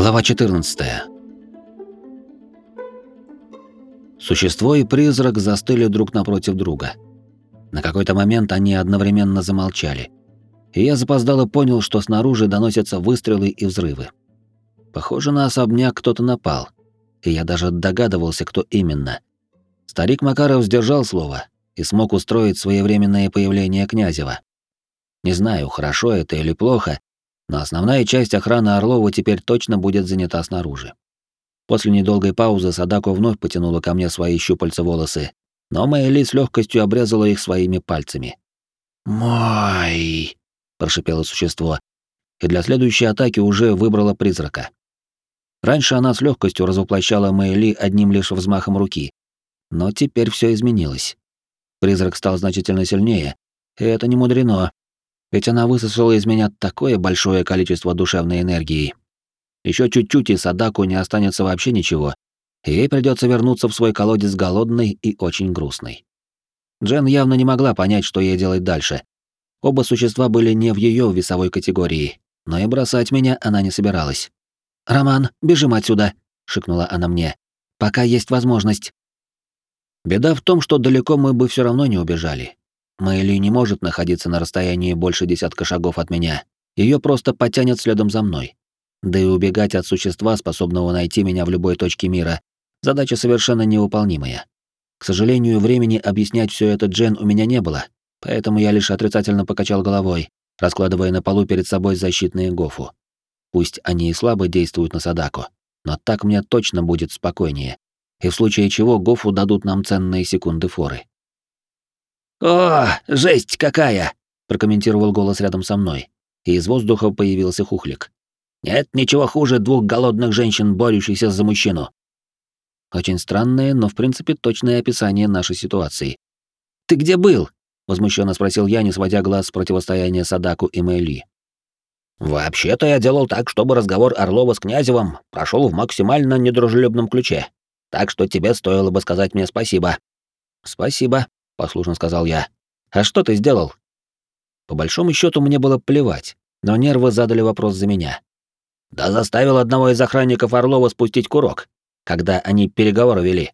Глава 14. Существо и призрак застыли друг напротив друга. На какой-то момент они одновременно замолчали. И я запоздало понял, что снаружи доносятся выстрелы и взрывы. Похоже, на особняк кто-то напал. И я даже догадывался, кто именно. Старик Макаров сдержал слово и смог устроить своевременное появление Князева. Не знаю, хорошо это или плохо, но основная часть охраны Орлова теперь точно будет занята снаружи. После недолгой паузы Садако вновь потянула ко мне свои щупальца волосы, но Мэйли с легкостью обрезала их своими пальцами. «Мой!» — прошипело существо, и для следующей атаки уже выбрала призрака. Раньше она с легкостью развоплощала Мэйли одним лишь взмахом руки, но теперь все изменилось. Призрак стал значительно сильнее, и это не мудрено, ведь она высосала из меня такое большое количество душевной энергии. Еще чуть-чуть, и Садаку не останется вообще ничего, и ей придется вернуться в свой колодец голодной и очень грустной. Джен явно не могла понять, что ей делать дальше. Оба существа были не в ее весовой категории, но и бросать меня она не собиралась. «Роман, бежим отсюда!» — шикнула она мне. «Пока есть возможность». Беда в том, что далеко мы бы все равно не убежали. Мэйли не может находиться на расстоянии больше десятка шагов от меня. Ее просто потянет следом за мной. Да и убегать от существа, способного найти меня в любой точке мира, задача совершенно невыполнимая. К сожалению, времени объяснять все это Джен у меня не было, поэтому я лишь отрицательно покачал головой, раскладывая на полу перед собой защитные гофу. Пусть они и слабо действуют на Садаку, но так мне точно будет спокойнее. И в случае чего гофу дадут нам ценные секунды форы. «О, жесть какая!» — прокомментировал голос рядом со мной, и из воздуха появился хухлик. «Нет ничего хуже двух голодных женщин, борющихся за мужчину». Очень странное, но в принципе точное описание нашей ситуации. «Ты где был?» — возмущенно спросил я, не сводя глаз с противостояния Садаку и Мэйли. «Вообще-то я делал так, чтобы разговор Орлова с Князевым прошел в максимально недружелюбном ключе. Так что тебе стоило бы сказать мне спасибо». «Спасибо», послушно сказал я. А что ты сделал? По большому счету мне было плевать, но нервы задали вопрос за меня. Да заставил одного из охранников Орлова спустить курок, когда они переговоры вели.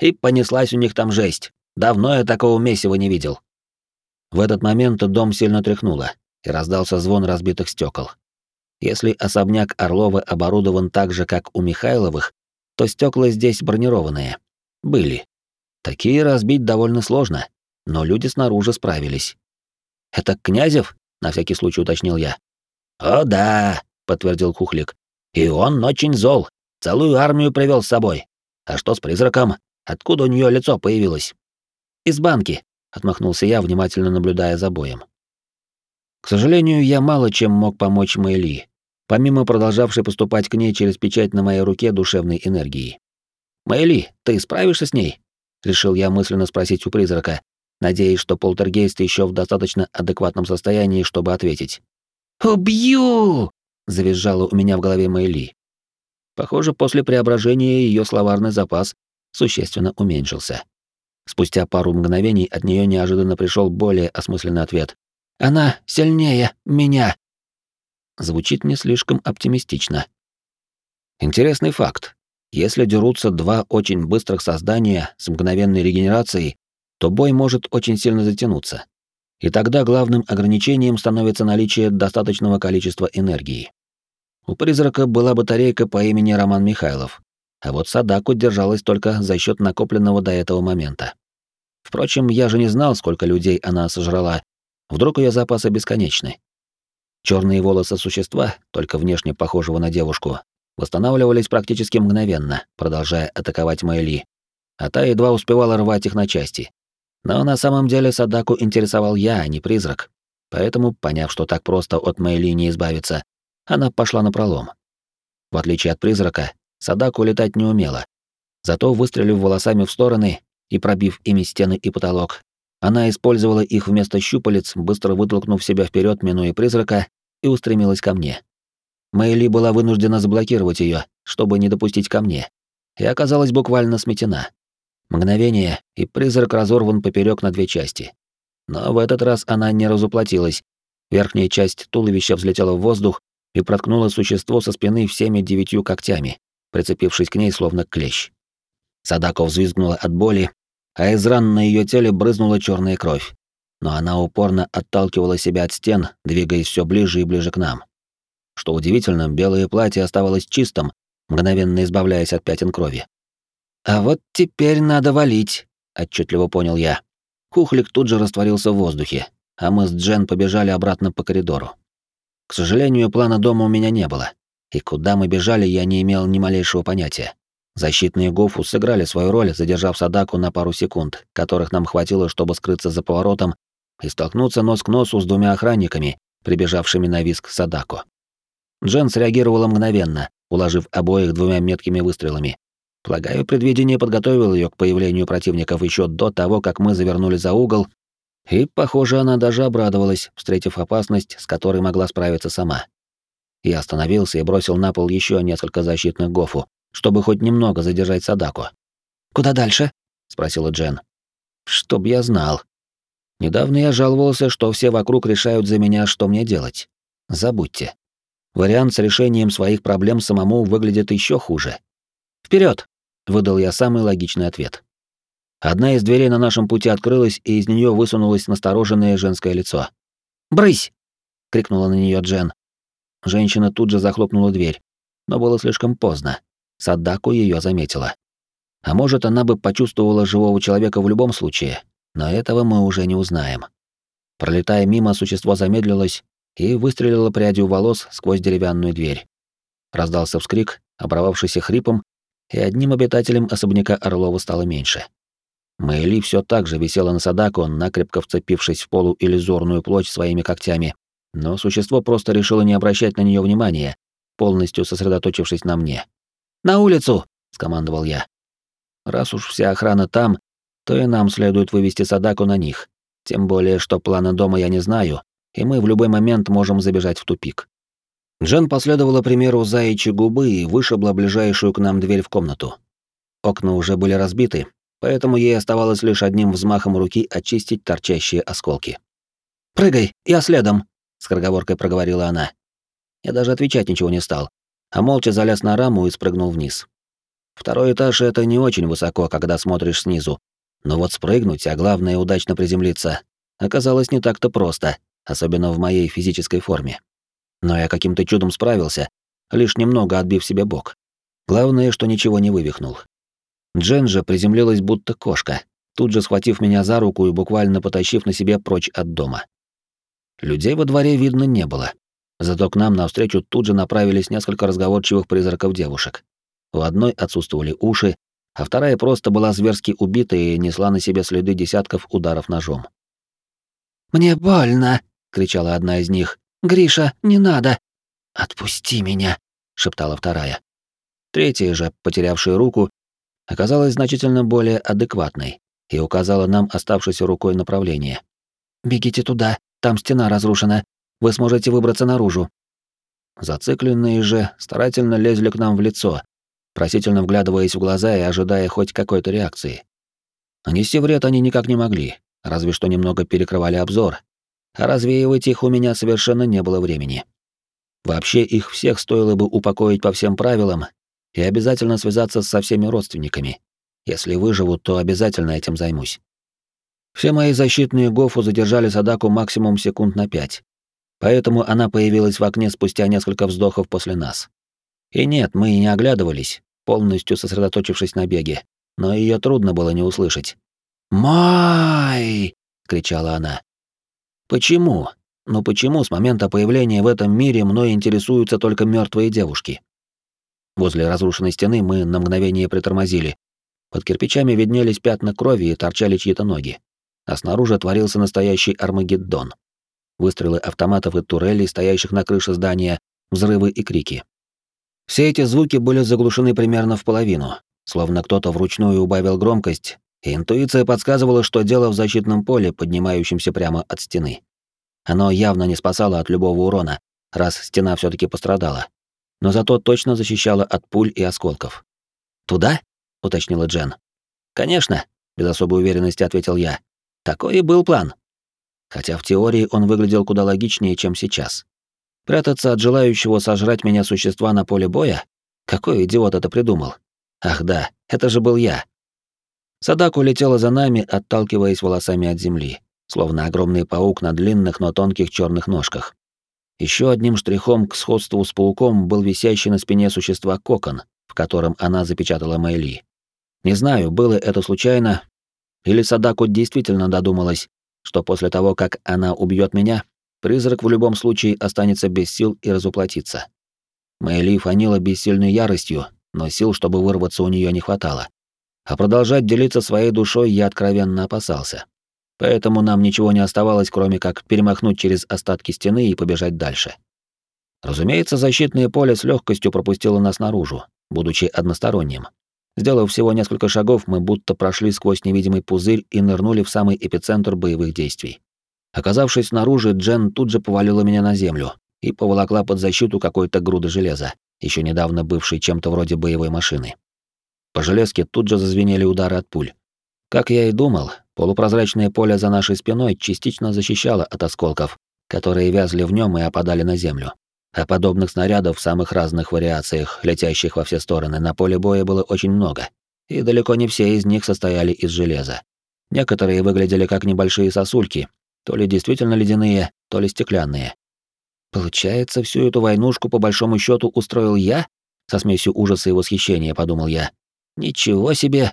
И понеслась у них там жесть. Давно я такого месива не видел. В этот момент дом сильно тряхнуло, и раздался звон разбитых стекол. Если особняк Орлова оборудован так же, как у Михайловых, то стекла здесь бронированные. Были. Такие разбить довольно сложно, но люди снаружи справились. «Это Князев?» — на всякий случай уточнил я. «О да», — подтвердил Кухлик. «И он очень зол. Целую армию привел с собой. А что с призраком? Откуда у нее лицо появилось?» «Из банки», — отмахнулся я, внимательно наблюдая за боем. К сожалению, я мало чем мог помочь Мэйли, помимо продолжавшей поступать к ней через печать на моей руке душевной энергии. «Мэйли, ты справишься с ней?» Решил я мысленно спросить у призрака, надеясь, что полтергейст еще в достаточно адекватном состоянии, чтобы ответить. «Убью!» — завизжала у меня в голове Мэйли. Похоже, после преображения ее словарный запас существенно уменьшился. Спустя пару мгновений от нее неожиданно пришел более осмысленный ответ. «Она сильнее меня!» Звучит не слишком оптимистично. Интересный факт. Если дерутся два очень быстрых создания с мгновенной регенерацией, то бой может очень сильно затянуться. И тогда главным ограничением становится наличие достаточного количества энергии. У призрака была батарейка по имени Роман Михайлов, а вот Садаку держалась только за счет накопленного до этого момента. Впрочем, я же не знал, сколько людей она сожрала. Вдруг ее запасы бесконечны. Черные волосы существа, только внешне похожего на девушку, восстанавливались практически мгновенно, продолжая атаковать Мэйли, а та едва успевала рвать их на части. Но на самом деле Садаку интересовал я, а не призрак. Поэтому, поняв, что так просто от Мэйли не избавиться, она пошла на пролом. В отличие от призрака, Садаку летать не умела. Зато, выстрелив волосами в стороны и пробив ими стены и потолок, она использовала их вместо щупалец, быстро вытолкнув себя вперед, минуя призрака, и устремилась ко мне. Мэйли была вынуждена заблокировать ее, чтобы не допустить ко мне, и оказалась буквально сметена. Мгновение, и призрак разорван поперек на две части. Но в этот раз она не разуплотилась. Верхняя часть туловища взлетела в воздух, и проткнула существо со спины всеми девятью когтями, прицепившись к ней словно клещ. Садако взвизгнула от боли, а из ран на ее теле брызнула черная кровь. Но она упорно отталкивала себя от стен, двигаясь все ближе и ближе к нам. Что удивительно, белое платье оставалось чистым, мгновенно избавляясь от пятен крови. «А вот теперь надо валить», — отчетливо понял я. Кухлик тут же растворился в воздухе, а мы с Джен побежали обратно по коридору. К сожалению, плана дома у меня не было, и куда мы бежали, я не имел ни малейшего понятия. Защитные Гофу сыграли свою роль, задержав Садаку на пару секунд, которых нам хватило, чтобы скрыться за поворотом и столкнуться нос к носу с двумя охранниками, прибежавшими на виск Садаку. Джен среагировала мгновенно, уложив обоих двумя меткими выстрелами. Полагаю, предвидение подготовило ее к появлению противников еще до того, как мы завернули за угол, и, похоже, она даже обрадовалась, встретив опасность, с которой могла справиться сама. Я остановился и бросил на пол еще несколько защитных гофу, чтобы хоть немного задержать Садаку. «Куда дальше?» — спросила Джен. «Чтоб я знал. Недавно я жаловался, что все вокруг решают за меня, что мне делать. Забудьте. Вариант с решением своих проблем самому выглядит еще хуже. Вперед! выдал я самый логичный ответ. Одна из дверей на нашем пути открылась, и из нее высунулось настороженное женское лицо. «Брысь!» — крикнула на нее Джен. Женщина тут же захлопнула дверь, но было слишком поздно. Садаку ее заметила. А может, она бы почувствовала живого человека в любом случае, но этого мы уже не узнаем. Пролетая мимо, существо замедлилось и выстрелило прядью волос сквозь деревянную дверь. Раздался вскрик, оборвавшийся хрипом, и одним обитателем особняка Орлова стало меньше. Мэйли все так же висела на Садаку, накрепко вцепившись в полу иллюзорную плоть своими когтями, но существо просто решило не обращать на нее внимания, полностью сосредоточившись на мне. «На улицу!» — скомандовал я. Раз уж вся охрана там, то и нам следует вывести Садаку на них. Тем более, что плана дома я не знаю, и мы в любой момент можем забежать в тупик. Джен последовала примеру заячьей губы и вышибла ближайшую к нам дверь в комнату. Окна уже были разбиты, поэтому ей оставалось лишь одним взмахом руки очистить торчащие осколки. «Прыгай, я следом», — скороговоркой проговорила она. Я даже отвечать ничего не стал, а молча залез на раму и спрыгнул вниз. Второй этаж — это не очень высоко, когда смотришь снизу. Но вот спрыгнуть, а главное удачно приземлиться, оказалось не так-то просто, особенно в моей физической форме. Но я каким-то чудом справился, лишь немного отбив себе бок. Главное, что ничего не вывихнул. Джен же приземлилась будто кошка, тут же схватив меня за руку и буквально потащив на себе прочь от дома. Людей во дворе видно не было. Зато к нам навстречу тут же направились несколько разговорчивых призраков девушек. У одной отсутствовали уши, а вторая просто была зверски убита и несла на себе следы десятков ударов ножом. «Мне больно!» — кричала одна из них. «Гриша, не надо!» «Отпусти меня!» — шептала вторая. Третья же, потерявшая руку, оказалась значительно более адекватной и указала нам оставшейся рукой направление. «Бегите туда, там стена разрушена, вы сможете выбраться наружу. Зацикленные же старательно лезли к нам в лицо, просительно вглядываясь в глаза и ожидая хоть какой-то реакции. Нанести вред они никак не могли, разве что немного перекрывали обзор, а развеивать их у меня совершенно не было времени. Вообще их всех стоило бы упокоить по всем правилам и обязательно связаться со всеми родственниками. Если выживут, то обязательно этим займусь. Все мои защитные гофу задержали Садаку максимум секунд на пять, Поэтому она появилась в окне спустя несколько вздохов после нас. И нет, мы и не оглядывались, полностью сосредоточившись на беге, но ее трудно было не услышать. «Май!» — кричала она. «Почему? Ну почему с момента появления в этом мире мной интересуются только мертвые девушки?» Возле разрушенной стены мы на мгновение притормозили. Под кирпичами виднелись пятна крови и торчали чьи-то ноги. А снаружи творился настоящий Армагеддон выстрелы автоматов и турелей, стоящих на крыше здания, взрывы и крики. Все эти звуки были заглушены примерно в половину, словно кто-то вручную убавил громкость, интуиция подсказывала, что дело в защитном поле, поднимающемся прямо от стены. Оно явно не спасало от любого урона, раз стена все таки пострадала, но зато точно защищало от пуль и осколков. «Туда?» — уточнила Джен. «Конечно», — без особой уверенности ответил я. «Такой и был план» хотя в теории он выглядел куда логичнее, чем сейчас. Прятаться от желающего сожрать меня существа на поле боя? Какой идиот это придумал? Ах да, это же был я. Садаку летела за нами, отталкиваясь волосами от земли, словно огромный паук на длинных, но тонких черных ножках. Еще одним штрихом к сходству с пауком был висящий на спине существа кокон, в котором она запечатала Мэйли. Не знаю, было это случайно, или Садаку действительно додумалась, что после того, как она убьет меня, призрак в любом случае останется без сил и разуплотится. Мэйли фанила бессильной яростью, но сил, чтобы вырваться, у нее не хватало. А продолжать делиться своей душой я откровенно опасался. Поэтому нам ничего не оставалось, кроме как перемахнуть через остатки стены и побежать дальше. Разумеется, защитное поле с легкостью пропустило нас наружу, будучи односторонним. Сделав всего несколько шагов, мы будто прошли сквозь невидимый пузырь и нырнули в самый эпицентр боевых действий. Оказавшись снаружи, Джен тут же повалила меня на землю и поволокла под защиту какой-то груды железа, еще недавно бывшей чем-то вроде боевой машины. По железке тут же зазвенели удары от пуль. Как я и думал, полупрозрачное поле за нашей спиной частично защищало от осколков, которые вязли в нем и опадали на землю. А подобных снарядов в самых разных вариациях, летящих во все стороны, на поле боя было очень много. И далеко не все из них состояли из железа. Некоторые выглядели как небольшие сосульки, то ли действительно ледяные, то ли стеклянные. Получается, всю эту войнушку по большому счету устроил я? Со смесью ужаса и восхищения, подумал я. Ничего себе!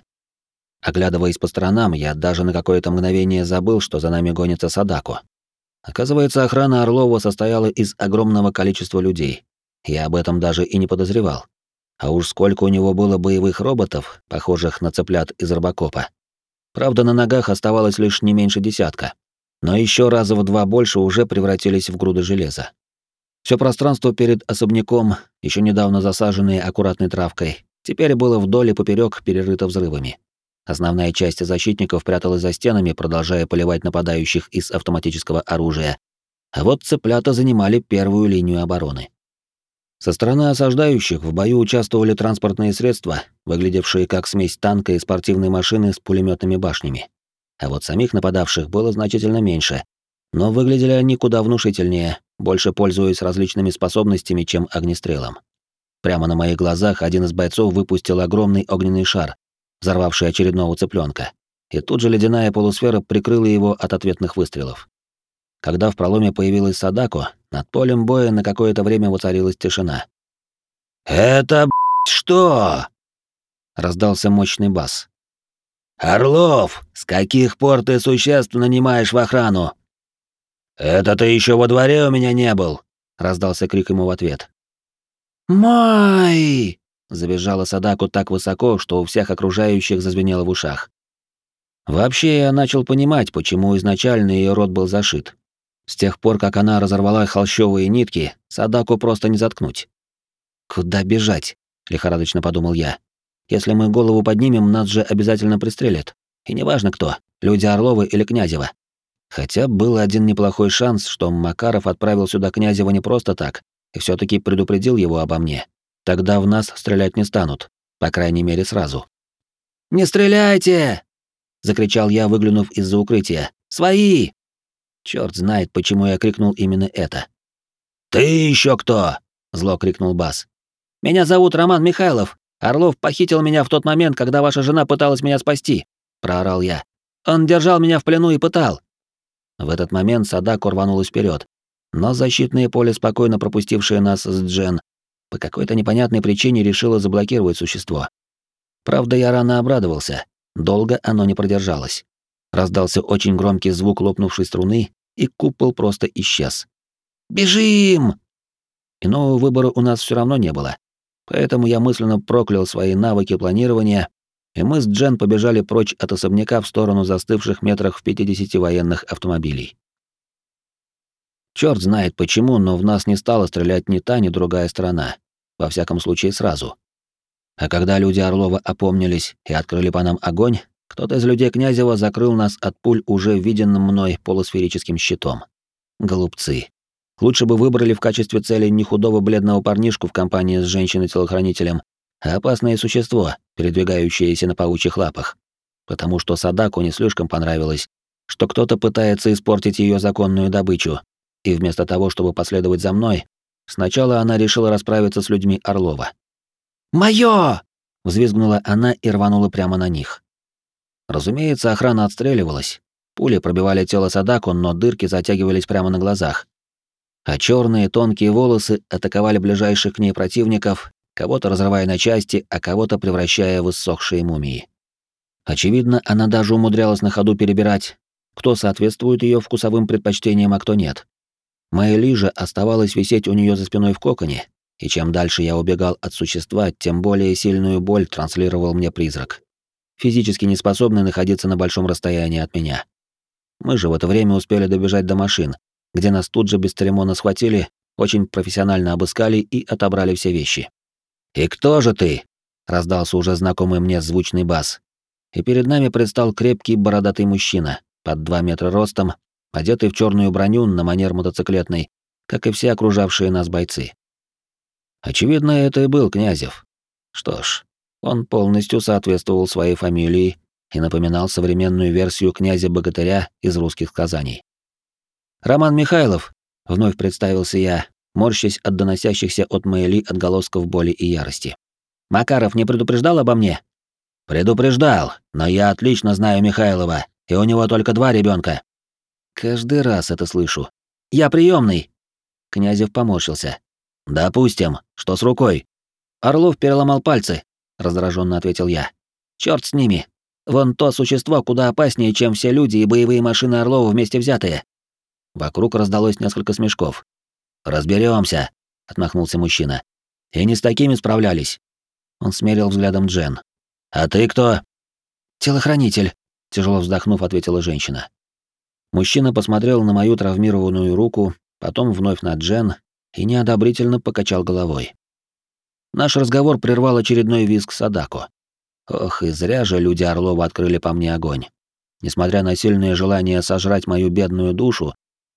Оглядываясь по сторонам, я даже на какое-то мгновение забыл, что за нами гонится Садако. Оказывается, охрана Орлова состояла из огромного количества людей. Я об этом даже и не подозревал. А уж сколько у него было боевых роботов, похожих на цыплят из робокопа. Правда, на ногах оставалось лишь не меньше десятка. Но еще раза в два больше уже превратились в груды железа. Все пространство перед особняком, еще недавно засаженное аккуратной травкой, теперь было вдоль и поперек перерыто взрывами. Основная часть защитников пряталась за стенами, продолжая поливать нападающих из автоматического оружия. А вот цыплята занимали первую линию обороны. Со стороны осаждающих в бою участвовали транспортные средства, выглядевшие как смесь танка и спортивной машины с пулеметными башнями. А вот самих нападавших было значительно меньше, но выглядели они куда внушительнее, больше пользуясь различными способностями, чем огнестрелом. Прямо на моих глазах один из бойцов выпустил огромный огненный шар, взорвавший очередного цыпленка, и тут же ледяная полусфера прикрыла его от ответных выстрелов. Когда в проломе появилась Садако, над полем боя на какое-то время воцарилась тишина. «Это, что?» — раздался мощный бас. «Орлов, с каких пор ты существ нанимаешь в охрану?» «Это ты еще во дворе у меня не был», — раздался крик ему в ответ. «Май!» Забежала Садаку так высоко, что у всех окружающих зазвенело в ушах. Вообще я начал понимать, почему изначально ее рот был зашит. С тех пор, как она разорвала холщовые нитки, Садаку просто не заткнуть. «Куда бежать?» — лихорадочно подумал я. «Если мы голову поднимем, нас же обязательно пристрелят. И неважно кто, люди Орловы или Князева. Хотя был один неплохой шанс, что Макаров отправил сюда Князева не просто так, и все таки предупредил его обо мне. Тогда в нас стрелять не станут, по крайней мере, сразу. «Не стреляйте!» — закричал я, выглянув из-за укрытия. «Свои!» Черт знает, почему я крикнул именно это. «Ты еще кто?» — зло крикнул Бас. «Меня зовут Роман Михайлов. Орлов похитил меня в тот момент, когда ваша жена пыталась меня спасти», — проорал я. «Он держал меня в плену и пытал». В этот момент Садако рванулась вперед, но защитное поле, спокойно пропустившее нас с Джен, по какой-то непонятной причине решила заблокировать существо. Правда, я рано обрадовался. Долго оно не продержалось. Раздался очень громкий звук лопнувшей струны, и купол просто исчез. «Бежим!» Иного выбора у нас все равно не было. Поэтому я мысленно проклял свои навыки планирования, и мы с Джен побежали прочь от особняка в сторону застывших метрах в 50 военных автомобилей. Черт знает почему, но в нас не стала стрелять ни та, ни другая сторона. Во всяком случае, сразу. А когда люди Орлова опомнились и открыли по нам огонь, кто-то из людей Князева закрыл нас от пуль уже виденным мной полусферическим щитом. Голубцы. Лучше бы выбрали в качестве цели не худого бледного парнишку в компании с женщиной-телохранителем, а опасное существо, передвигающееся на паучьих лапах. Потому что Садаку не слишком понравилось, что кто-то пытается испортить ее законную добычу, и вместо того, чтобы последовать за мной, Сначала она решила расправиться с людьми Орлова. «Моё!» — взвизгнула она и рванула прямо на них. Разумеется, охрана отстреливалась. Пули пробивали тело Садаку, но дырки затягивались прямо на глазах. А черные тонкие волосы атаковали ближайших к ней противников, кого-то разрывая на части, а кого-то превращая в иссохшие мумии. Очевидно, она даже умудрялась на ходу перебирать, кто соответствует ее вкусовым предпочтениям, а кто нет. Моя лижа оставалась висеть у нее за спиной в коконе, и чем дальше я убегал от существа, тем более сильную боль транслировал мне призрак, физически не способный находиться на большом расстоянии от меня. Мы же в это время успели добежать до машин, где нас тут же без церемона схватили, очень профессионально обыскали и отобрали все вещи. «И кто же ты?» — раздался уже знакомый мне звучный бас. И перед нами предстал крепкий бородатый мужчина, под два метра ростом, одетый в черную броню на манер мотоциклетной, как и все окружавшие нас бойцы. Очевидно, это и был Князев. Что ж, он полностью соответствовал своей фамилии и напоминал современную версию князя-богатыря из русских сказаний. «Роман Михайлов», — вновь представился я, морщась от доносящихся от Майли отголосков боли и ярости. «Макаров не предупреждал обо мне?» «Предупреждал, но я отлично знаю Михайлова, и у него только два ребенка. Каждый раз это слышу. Я приемный. Князев поморщился. Допустим, что с рукой? Орлов переломал пальцы, раздраженно ответил я. Черт с ними. Вон то существо куда опаснее, чем все люди и боевые машины Орлова вместе взятые. Вокруг раздалось несколько смешков. Разберемся, отмахнулся мужчина. И не с такими справлялись. Он смерил взглядом Джен. А ты кто? Телохранитель, тяжело вздохнув, ответила женщина. Мужчина посмотрел на мою травмированную руку, потом вновь на Джен и неодобрительно покачал головой. Наш разговор прервал очередной визг Садако. Ох, и зря же люди Орлова открыли по мне огонь. Несмотря на сильное желание сожрать мою бедную душу,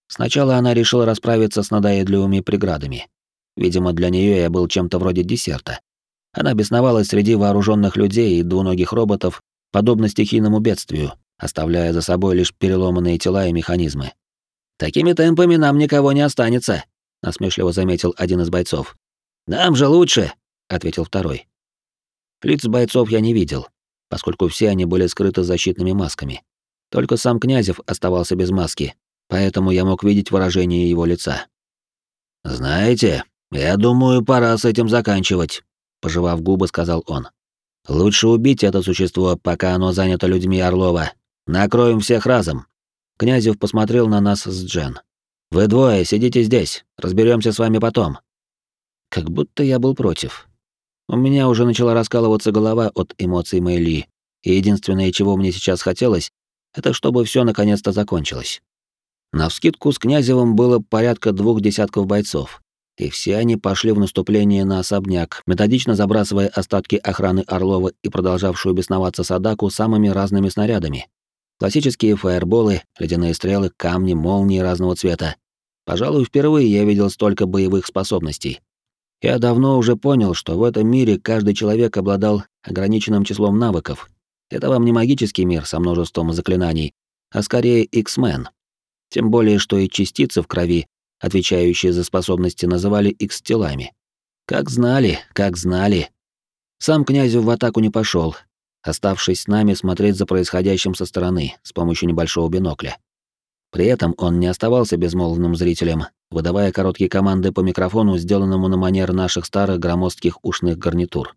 сначала она решила расправиться с надоедливыми преградами. Видимо, для нее я был чем-то вроде десерта. Она бесновалась среди вооруженных людей и двуногих роботов, подобно стихийному бедствию, оставляя за собой лишь переломанные тела и механизмы. «Такими темпами нам никого не останется», — насмешливо заметил один из бойцов. «Нам же лучше», — ответил второй. Лиц бойцов я не видел, поскольку все они были скрыты защитными масками. Только сам Князев оставался без маски, поэтому я мог видеть выражение его лица. «Знаете, я думаю, пора с этим заканчивать», — пожевав губы, сказал он. Лучше убить это существо, пока оно занято людьми Орлова. Накроем всех разом. Князев посмотрел на нас с Джен. Вы двое сидите здесь, разберемся с вами потом. Как будто я был против. У меня уже начала раскалываться голова от эмоций Мэйли, и единственное, чего мне сейчас хотелось, это чтобы все наконец-то закончилось. На вскидку с Князевым было порядка двух десятков бойцов, и все они пошли в наступление на особняк, методично забрасывая остатки охраны Орлова и продолжавшую бесноваться Садаку самыми разными снарядами. Классические фаерболы, ледяные стрелы, камни, молнии разного цвета. Пожалуй, впервые я видел столько боевых способностей. Я давно уже понял, что в этом мире каждый человек обладал ограниченным числом навыков. Это вам не магический мир со множеством заклинаний, а скорее X-Men. Тем более, что и частицы в крови отвечающие за способности, называли их телами. Как знали, как знали. Сам князю в атаку не пошел, оставшись с нами смотреть за происходящим со стороны с помощью небольшого бинокля. При этом он не оставался безмолвным зрителем, выдавая короткие команды по микрофону, сделанному на манер наших старых громоздких ушных гарнитур.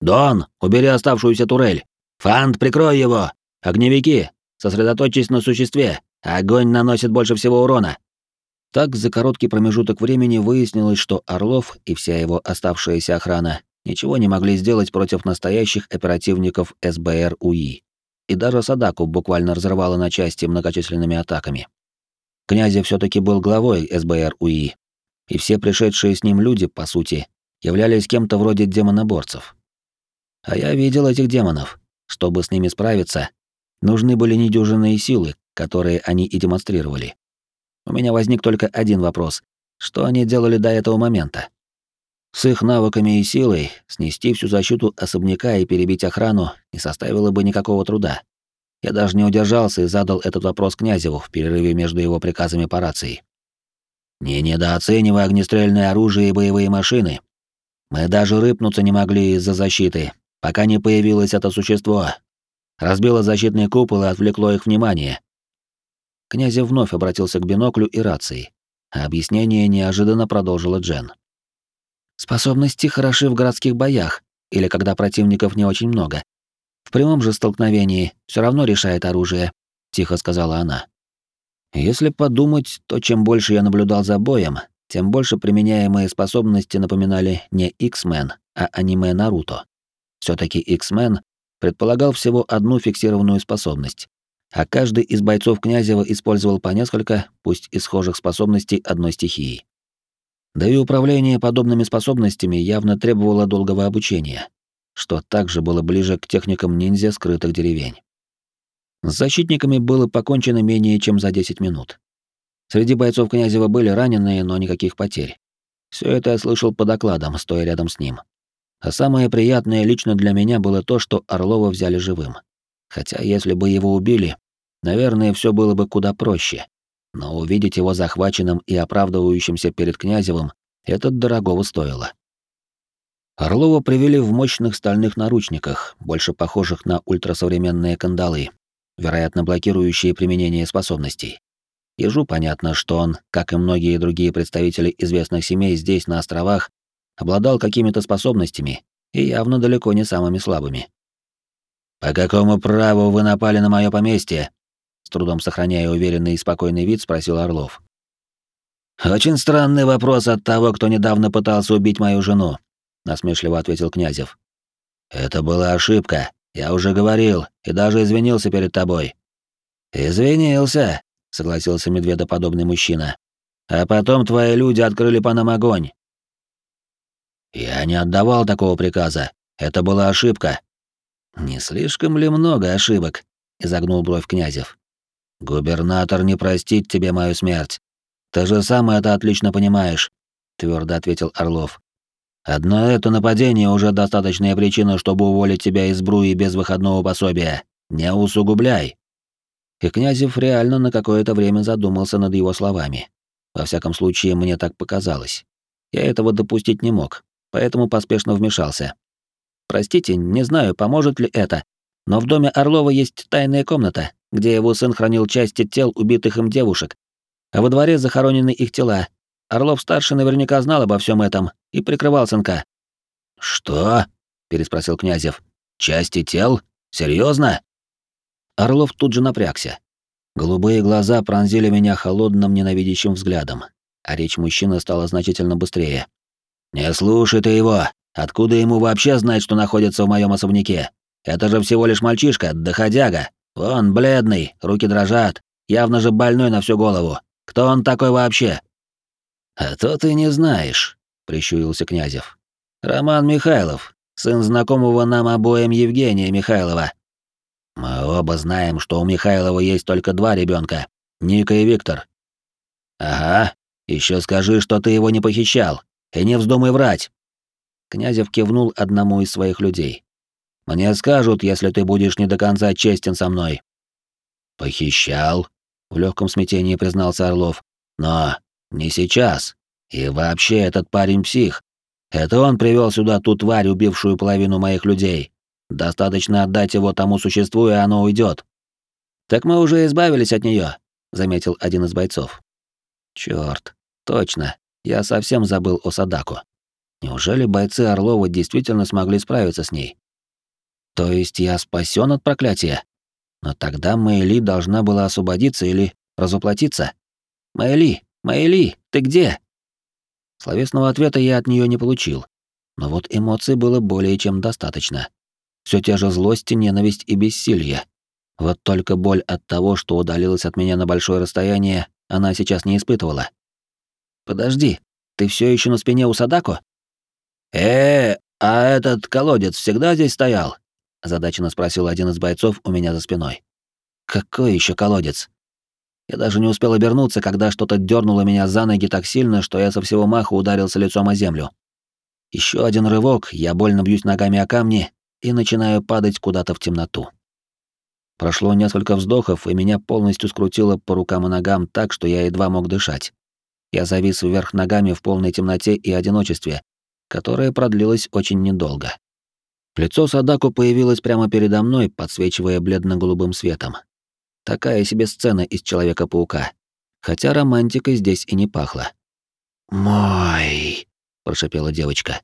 «Дон, убери оставшуюся турель! Фант, прикрой его! Огневики, сосредоточьтесь на существе! Огонь наносит больше всего урона! Так за короткий промежуток времени выяснилось, что Орлов и вся его оставшаяся охрана ничего не могли сделать против настоящих оперативников СБР УИ. И даже Садаку буквально разрывало на части многочисленными атаками. Князя все таки был главой СБР УИ, и все пришедшие с ним люди, по сути, являлись кем-то вроде демоноборцев. А я видел этих демонов. Чтобы с ними справиться, нужны были недюжинные силы, которые они и демонстрировали. У меня возник только один вопрос. Что они делали до этого момента? С их навыками и силой снести всю защиту особняка и перебить охрану не составило бы никакого труда. Я даже не удержался и задал этот вопрос Князеву в перерыве между его приказами по рации. Не недооценивай огнестрельное оружие и боевые машины. Мы даже рыпнуться не могли из-за защиты, пока не появилось это существо. Разбило защитный купол и отвлекло их внимание. Князев вновь обратился к биноклю и рации, объяснение неожиданно продолжила Джен. Способности хороши в городских боях или когда противников не очень много. В прямом же столкновении все равно решает оружие, тихо сказала она. Если подумать, то чем больше я наблюдал за боем, тем больше применяемые способности напоминали не X-Men, а аниме Наруто. все таки X-Men предполагал всего одну фиксированную способность, а каждый из бойцов Князева использовал по несколько, пусть и схожих способностей одной стихии. Да и управление подобными способностями явно требовало долгого обучения, что также было ближе к техникам ниндзя скрытых деревень. С защитниками было покончено менее чем за 10 минут. Среди бойцов Князева были раненые, но никаких потерь. Все это я слышал по докладам, стоя рядом с ним. А самое приятное лично для меня было то, что Орлова взяли живым. Хотя если бы его убили, наверное, все было бы куда проще. Но увидеть его захваченным и оправдывающимся перед Князевым это дорогого стоило. Орлова привели в мощных стальных наручниках, больше похожих на ультрасовременные кандалы, вероятно, блокирующие применение способностей. Ежу понятно, что он, как и многие другие представители известных семей здесь, на островах, обладал какими-то способностями и явно далеко не самыми слабыми. «По какому праву вы напали на мое поместье?» Трудом сохраняя уверенный и спокойный вид, спросил Орлов. «Очень странный вопрос от того, кто недавно пытался убить мою жену», насмешливо ответил Князев. «Это была ошибка. Я уже говорил и даже извинился перед тобой. Извинился, согласился медведоподобный мужчина. А потом твои люди открыли по нам огонь. Я не отдавал такого приказа. Это была ошибка. Не слишком ли много ошибок? изогнул бровь Князев. Губернатор не простит тебе мою смерть. Ты же сам это отлично понимаешь, твердо ответил Орлов. Одно это нападение уже достаточная причина, чтобы уволить тебя из Бруи без выходного пособия. Не усугубляй. И Князев реально на какое-то время задумался над его словами. Во всяком случае, мне так показалось. Я этого допустить не мог, поэтому поспешно вмешался. Простите, не знаю, поможет ли это, но в доме Орлова есть тайная комната, где его сын хранил части тел убитых им девушек, а во дворе захоронены их тела, Орлов-старший наверняка знал обо всем этом и прикрывал сынка. «Что?» — переспросил Князев. «Части тел? Серьезно? Орлов тут же напрягся. Голубые глаза пронзили меня холодным ненавидящим взглядом, а речь мужчины стала значительно быстрее. «Не слушай ты его! Откуда ему вообще знать, что находится в моем особняке? Это же всего лишь мальчишка, доходяга. Он бледный, руки дрожат, явно же больной на всю голову. Кто он такой вообще?» «А то ты не знаешь», — прищурился Князев. «Роман Михайлов, сын знакомого нам обоим Евгения Михайлова. Мы оба знаем, что у Михайлова есть только два ребенка, Ника и Виктор. Ага, еще скажи, что ты его не похищал, и не вздумай врать. Князев кивнул одному из своих людей. Мне скажут, если ты будешь не до конца честен со мной. Похищал, в легком смятении признался Орлов. Но не сейчас. И вообще этот парень псих. Это он привел сюда ту тварь, убившую половину моих людей. Достаточно отдать его тому существу, и оно уйдет. Так мы уже избавились от нее, заметил один из бойцов. Черт, точно. Я совсем забыл о Садаку. Неужели бойцы Орлова действительно смогли справиться с ней? То есть я спасен от проклятия? Но тогда Мэйли должна была освободиться или разоплатиться. Мэйли, Мэйли, ты где?» Словесного ответа я от нее не получил, но вот эмоций было более чем достаточно. Все те же злость, ненависть и бессилие. Вот только боль от того, что удалилась от меня на большое расстояние, она сейчас не испытывала. «Подожди, ты все еще на спине у Садако?» «Э, а этот колодец всегда здесь стоял?» Озадаченно спросил один из бойцов у меня за спиной. «Какой еще колодец?» Я даже не успел обернуться, когда что-то дернуло меня за ноги так сильно, что я со всего маха ударился лицом о землю. Еще один рывок, я больно бьюсь ногами о камни и начинаю падать куда-то в темноту. Прошло несколько вздохов, и меня полностью скрутило по рукам и ногам так, что я едва мог дышать. я завис вверх ногами в полной темноте и одиночестве, которое продлилось очень недолго. Лицо Садаку появилось прямо передо мной, подсвечивая бледно-голубым светом. Такая себе сцена из Человека-паука. Хотя романтикой здесь и не пахло. «Мой!» — прошипела девочка.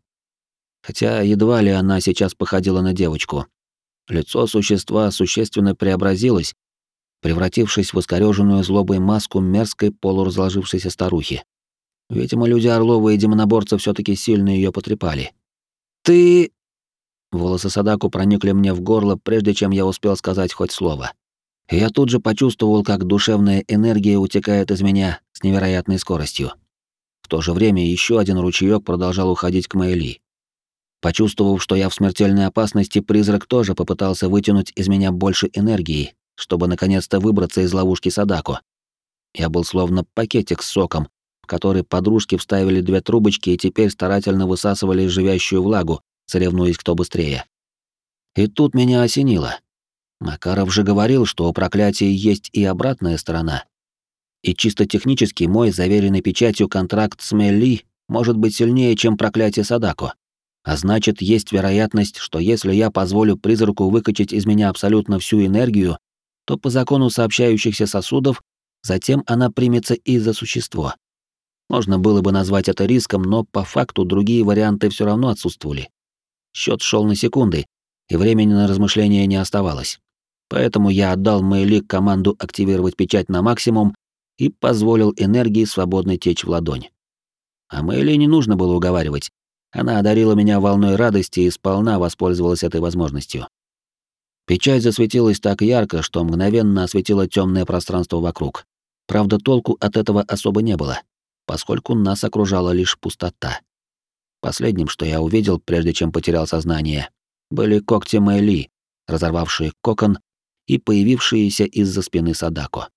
Хотя едва ли она сейчас походила на девочку. Лицо существа существенно преобразилось, превратившись в искорёженную злобой маску мерзкой полуразложившейся старухи. Видимо, люди Орлова и демоноборца все таки сильно ее потрепали. «Ты...» Волосы Садаку проникли мне в горло, прежде чем я успел сказать хоть слово. я тут же почувствовал, как душевная энергия утекает из меня с невероятной скоростью. В то же время еще один ручеек продолжал уходить к Мэйли. Почувствовав, что я в смертельной опасности, призрак тоже попытался вытянуть из меня больше энергии, чтобы наконец-то выбраться из ловушки Садако. Я был словно пакетик с соком, в который подружки вставили две трубочки и теперь старательно высасывали живящую влагу, соревнуясь кто быстрее. И тут меня осенило. Макаров же говорил, что у проклятия есть и обратная сторона. И чисто технически мой заверенный печатью контракт с Мелли может быть сильнее, чем проклятие Садако. А значит, есть вероятность, что если я позволю призраку выкачать из меня абсолютно всю энергию, то по закону сообщающихся сосудов затем она примется и за существо. Можно было бы назвать это риском, но по факту другие варианты все равно отсутствовали. Счет шел на секунды, и времени на размышления не оставалось. Поэтому я отдал Мэйли команду активировать печать на максимум и позволил энергии свободно течь в ладонь. А Мэйли не нужно было уговаривать. Она одарила меня волной радости и сполна воспользовалась этой возможностью. Печать засветилась так ярко, что мгновенно осветила темное пространство вокруг. Правда, толку от этого особо не было, поскольку нас окружала лишь пустота. Последним, что я увидел, прежде чем потерял сознание, были когти Мэйли, разорвавшие кокон и появившиеся из-за спины Садако.